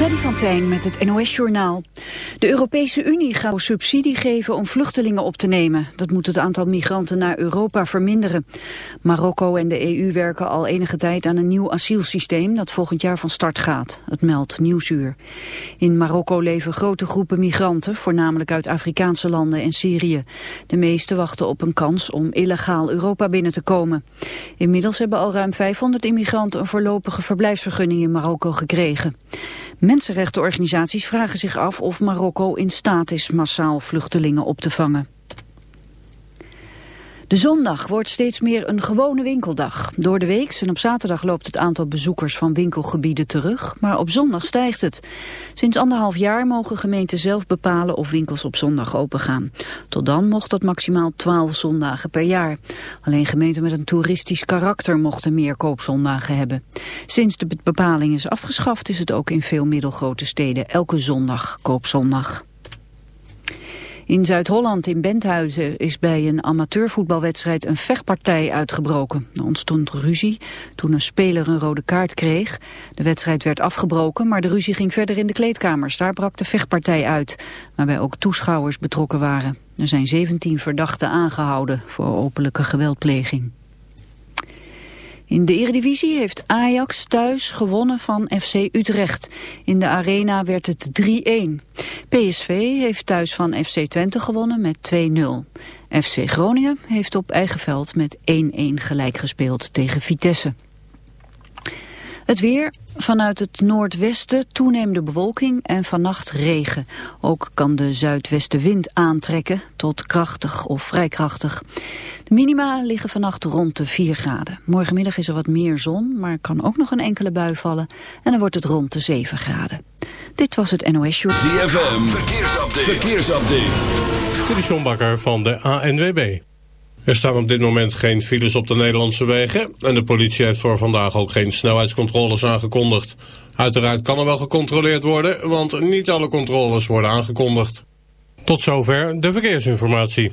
Freddy van Tijn met het NOS-journaal. De Europese Unie gaat subsidie geven om vluchtelingen op te nemen. Dat moet het aantal migranten naar Europa verminderen. Marokko en de EU werken al enige tijd aan een nieuw asielsysteem... dat volgend jaar van start gaat. Het meldt Nieuwsuur. In Marokko leven grote groepen migranten... voornamelijk uit Afrikaanse landen en Syrië. De meeste wachten op een kans om illegaal Europa binnen te komen. Inmiddels hebben al ruim 500 immigranten... een voorlopige verblijfsvergunning in Marokko gekregen. Mensenrechtenorganisaties vragen zich af of Marokko in staat is massaal vluchtelingen op te vangen. De zondag wordt steeds meer een gewone winkeldag. Door de week en op zaterdag loopt het aantal bezoekers van winkelgebieden terug, maar op zondag stijgt het. Sinds anderhalf jaar mogen gemeenten zelf bepalen of winkels op zondag opengaan. Tot dan mocht dat maximaal 12 zondagen per jaar. Alleen gemeenten met een toeristisch karakter mochten meer koopzondagen hebben. Sinds de bepaling is afgeschaft is het ook in veel middelgrote steden elke zondag koopzondag. In Zuid-Holland in Benthuizen is bij een amateurvoetbalwedstrijd een vechtpartij uitgebroken. Er ontstond ruzie toen een speler een rode kaart kreeg. De wedstrijd werd afgebroken, maar de ruzie ging verder in de kleedkamers. Daar brak de vechtpartij uit, waarbij ook toeschouwers betrokken waren. Er zijn 17 verdachten aangehouden voor openlijke geweldpleging. In de Eredivisie heeft Ajax thuis gewonnen van FC Utrecht. In de arena werd het 3-1. PSV heeft thuis van FC Twente gewonnen met 2-0. FC Groningen heeft op eigen veld met 1-1 gelijk gespeeld tegen Vitesse. Het weer, vanuit het noordwesten toenemende bewolking en vannacht regen. Ook kan de zuidwestenwind aantrekken tot krachtig of vrij krachtig. Minima liggen vannacht rond de 4 graden. Morgenmiddag is er wat meer zon, maar kan ook nog een enkele bui vallen. En dan wordt het rond de 7 graden. Dit was het NOS Show. ZFM, verkeersupdate. verkeersupdate. Dit is van de ANWB. Er staan op dit moment geen files op de Nederlandse wegen... en de politie heeft voor vandaag ook geen snelheidscontroles aangekondigd. Uiteraard kan er wel gecontroleerd worden, want niet alle controles worden aangekondigd. Tot zover de verkeersinformatie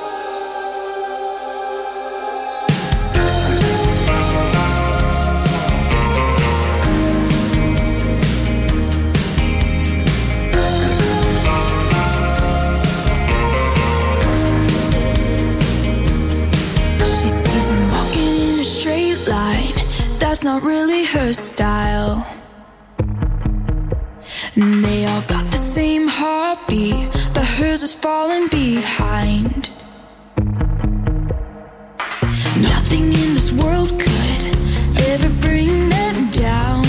not really her style. And they all got the same heartbeat, but hers is falling behind. Nothing in this world could ever bring them down.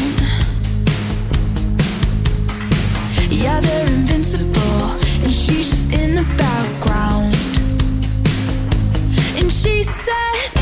Yeah, they're invincible, and she's just in the background. And she says,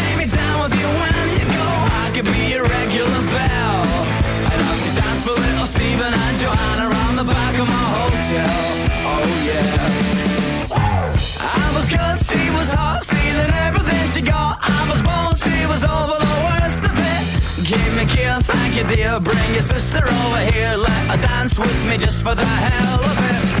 with you when you go. I could be your regular bell. And I'll see dance for little Stephen and Joanna around the back of my hotel. Oh yeah. I was good, she was hot, stealing everything she got. I was bold, she was over the worst of it. Give me a thank you dear. Bring your sister over here, let her dance with me just for the hell of it.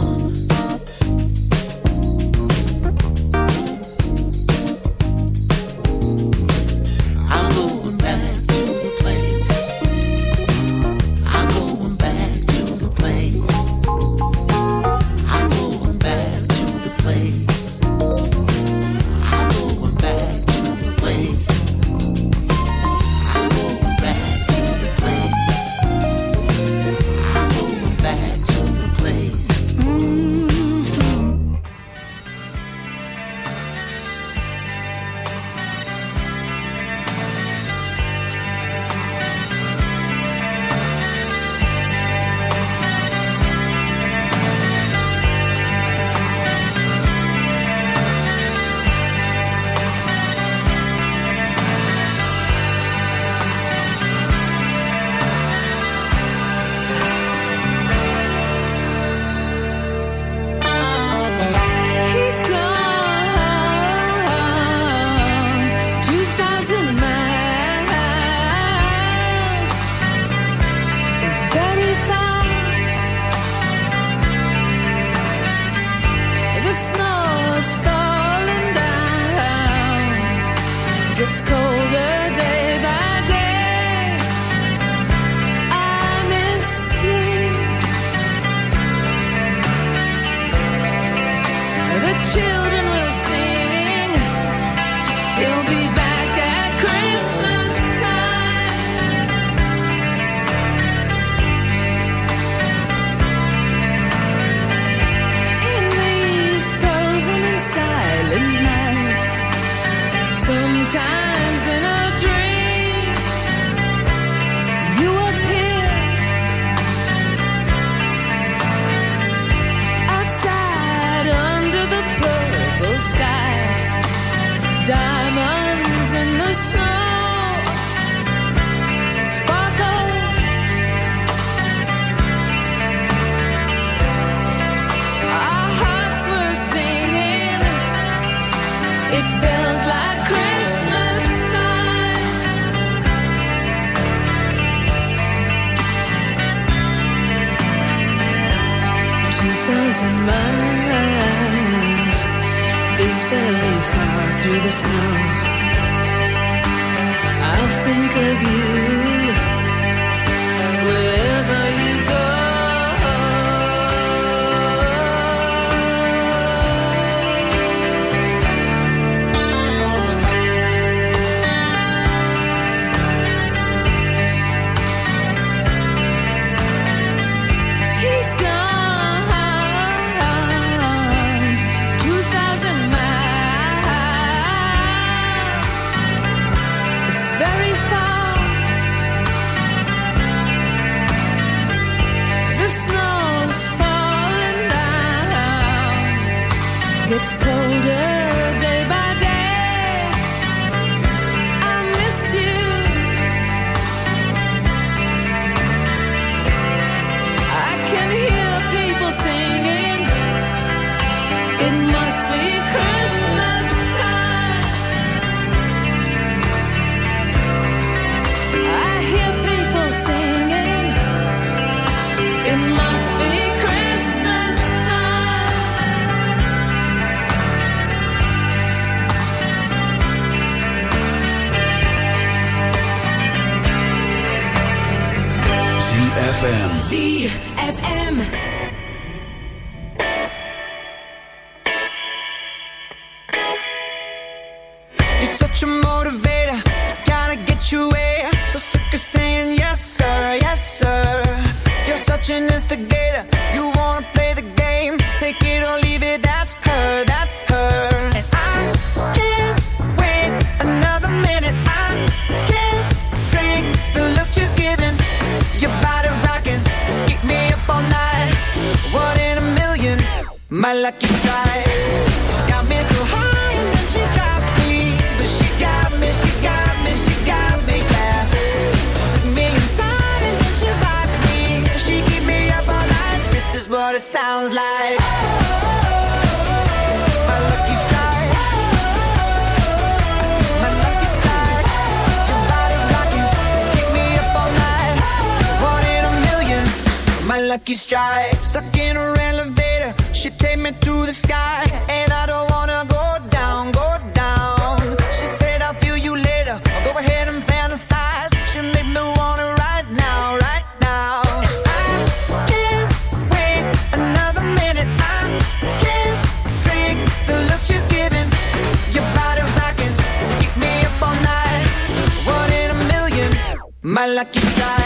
chill aqui já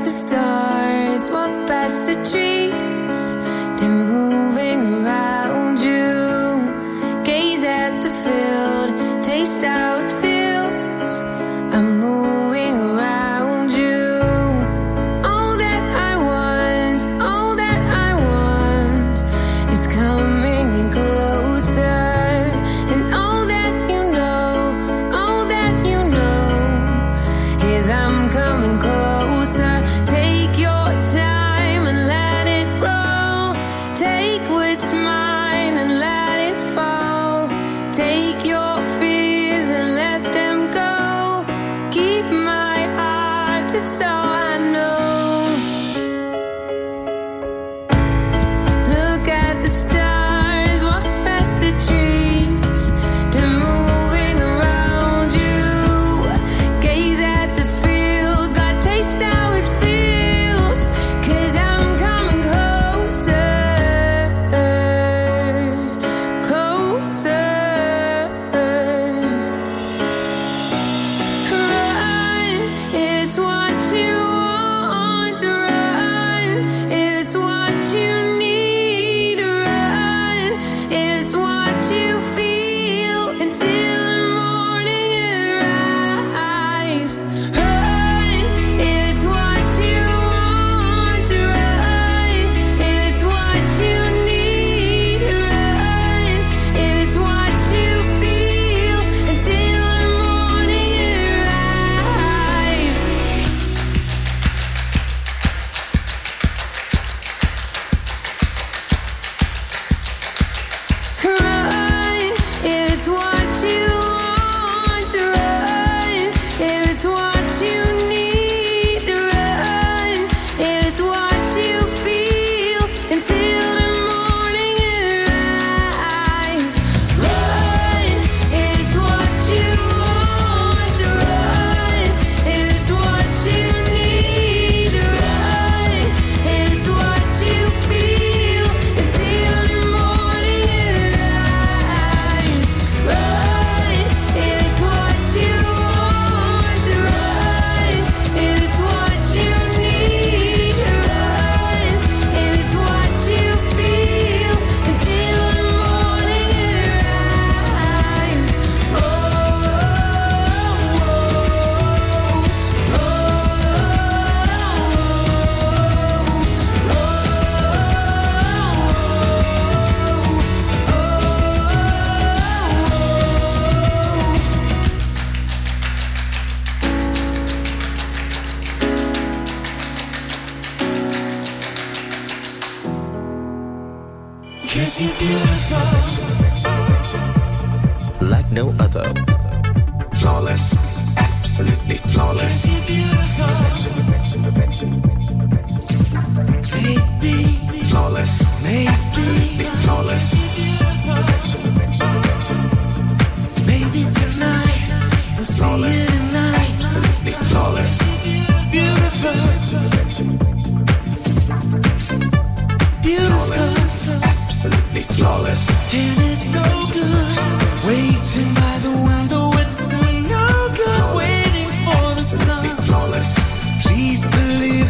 the stars, walk past the trees.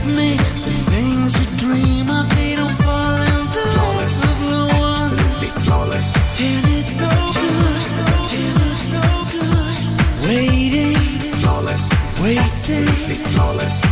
Waiting, flawless, be flawless. And it's no good, it's no good, waiting, waiting. Be Flawless.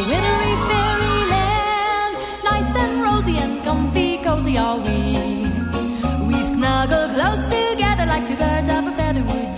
a wintry fairyland. Nice and rosy and comfy, cozy are we. We've snuggled close together like two birds of a feather would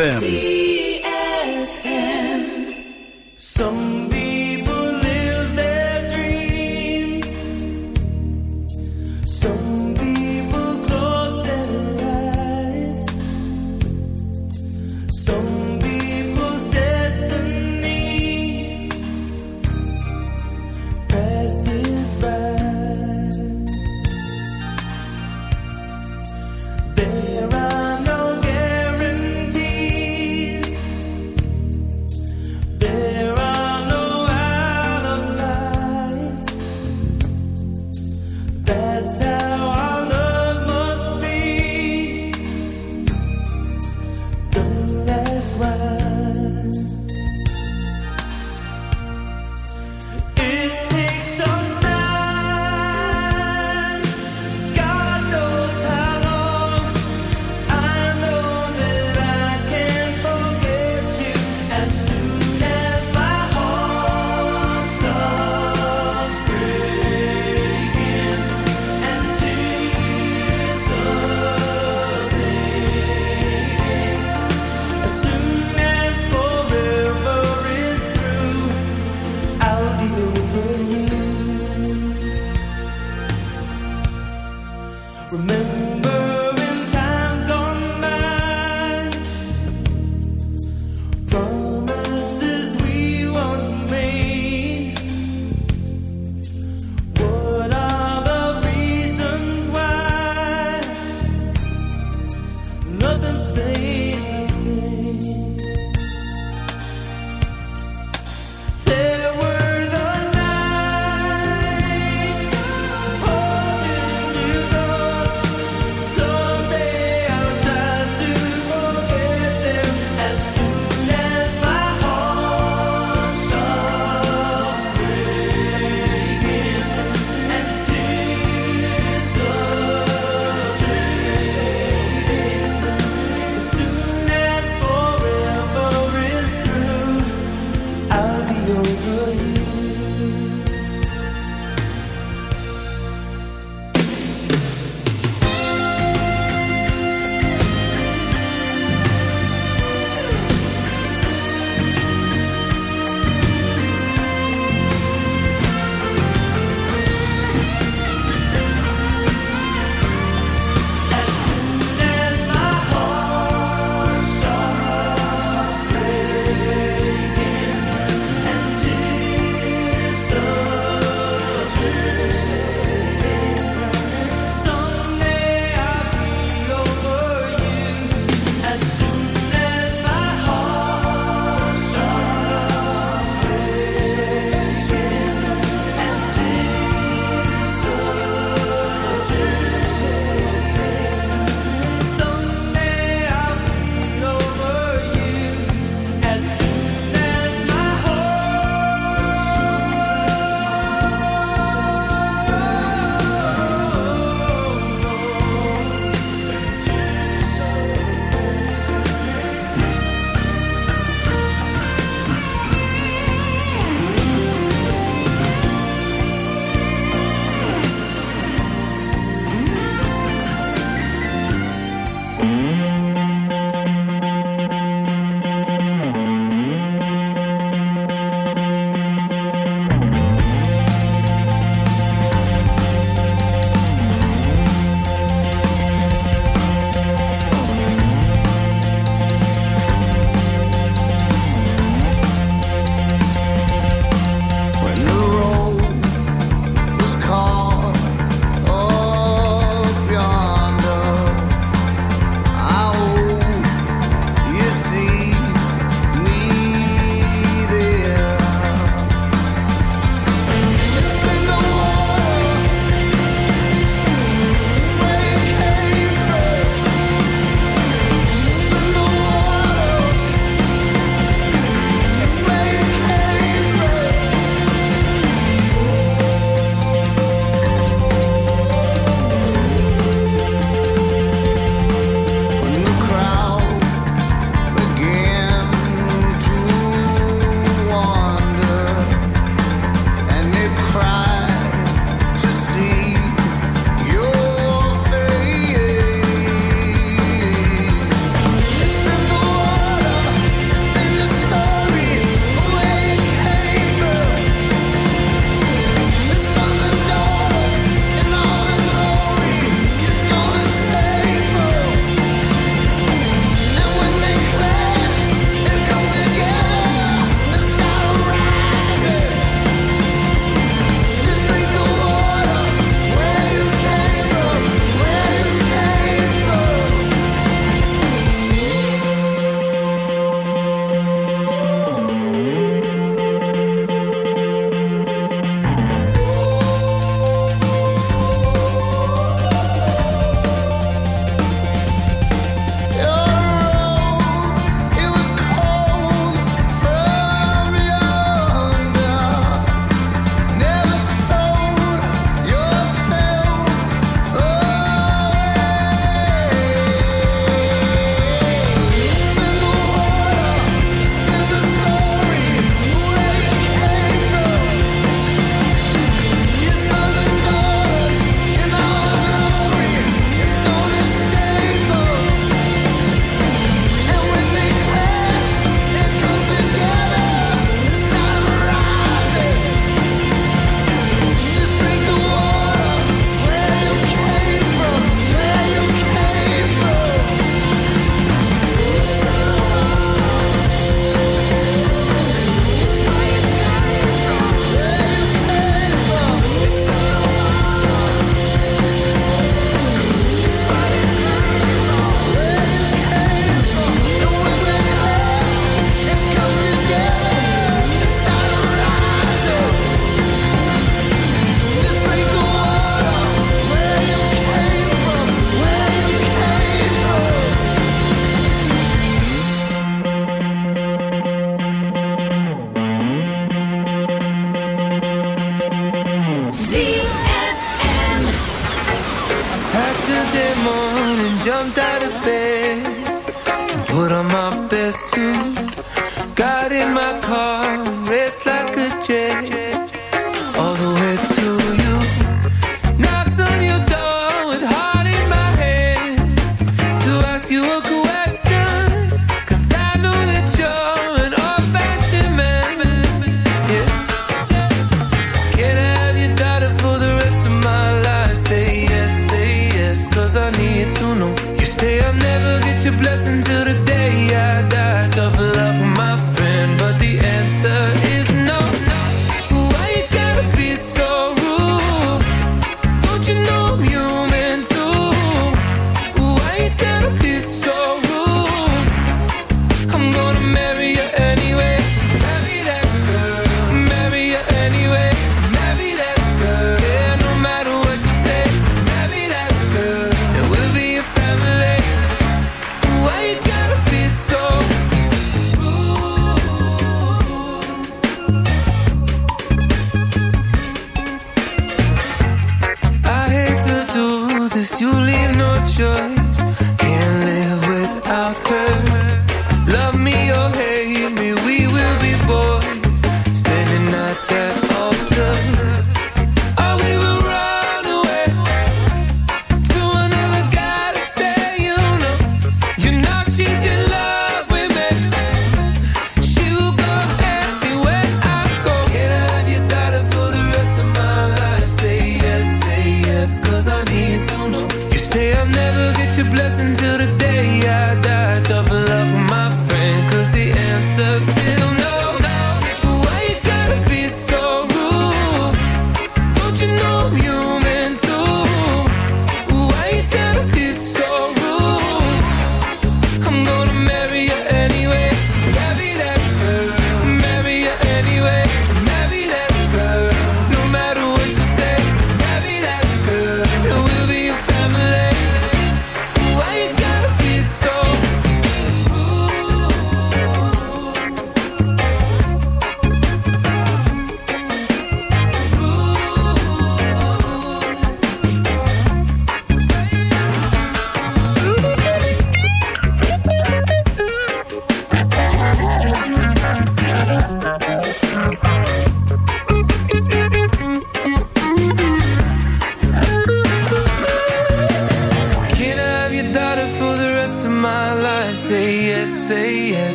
ZFM.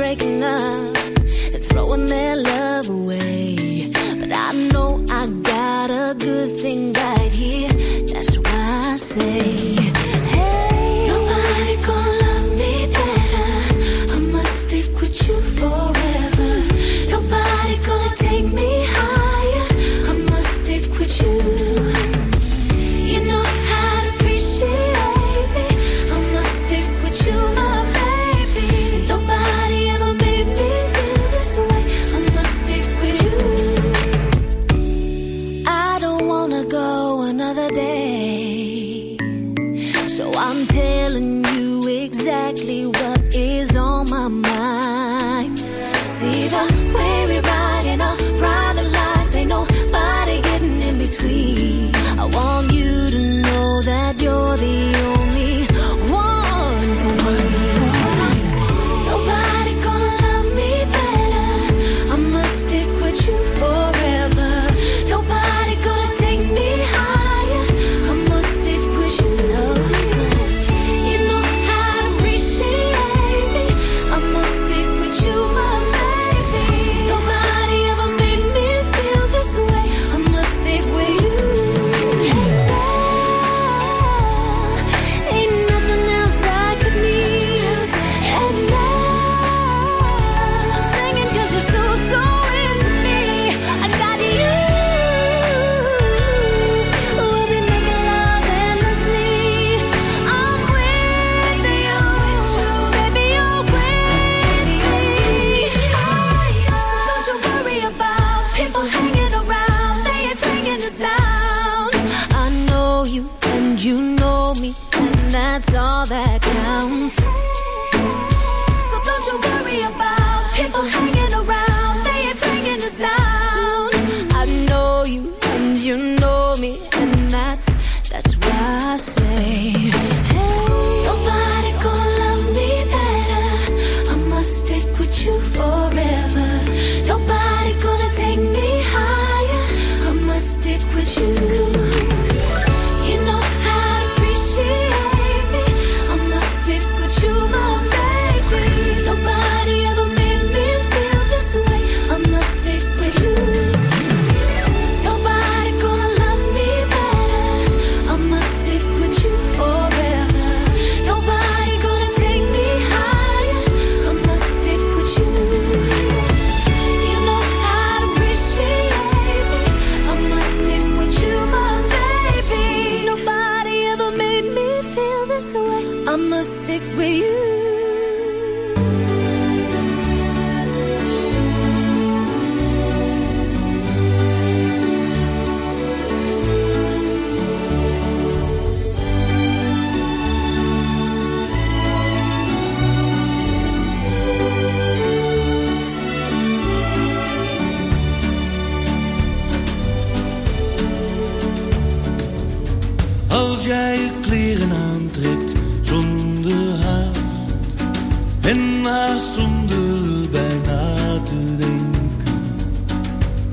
breaking up.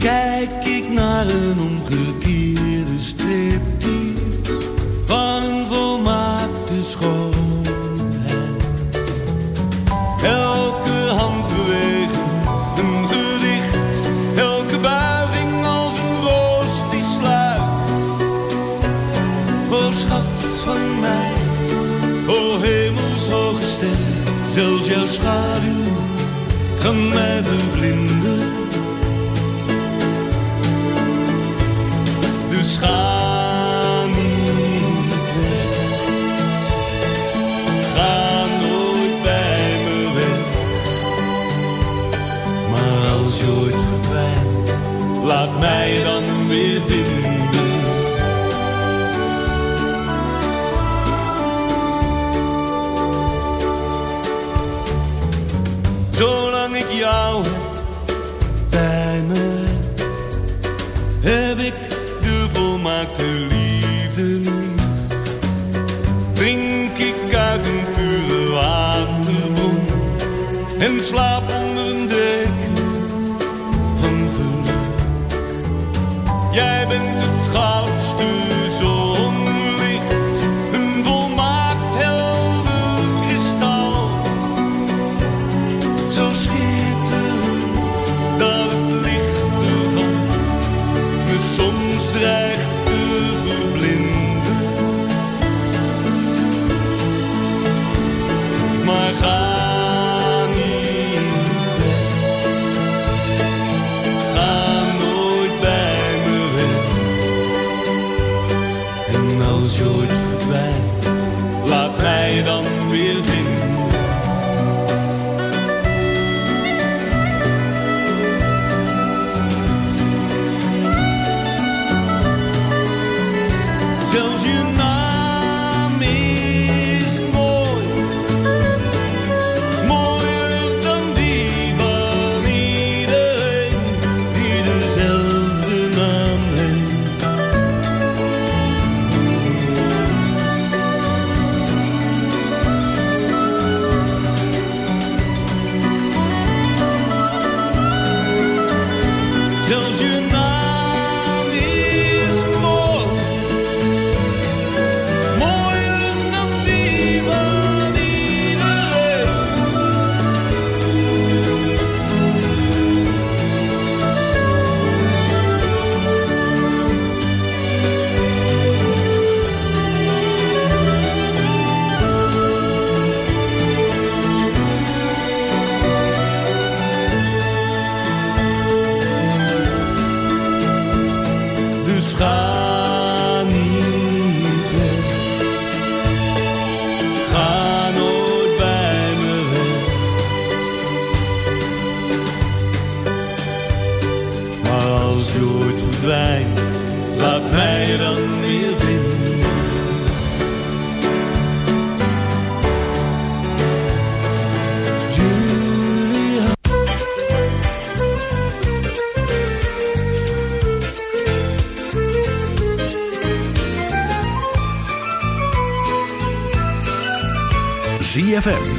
kijk ik naar een omgekeerde strip van een volmaakte schoonheid. Elke hand bewegen, een gericht, elke buiging als een roos die sluit. O schat van mij, o hemelshoge ster, zelfs jouw schaduw kan mij verblinden. slaap. als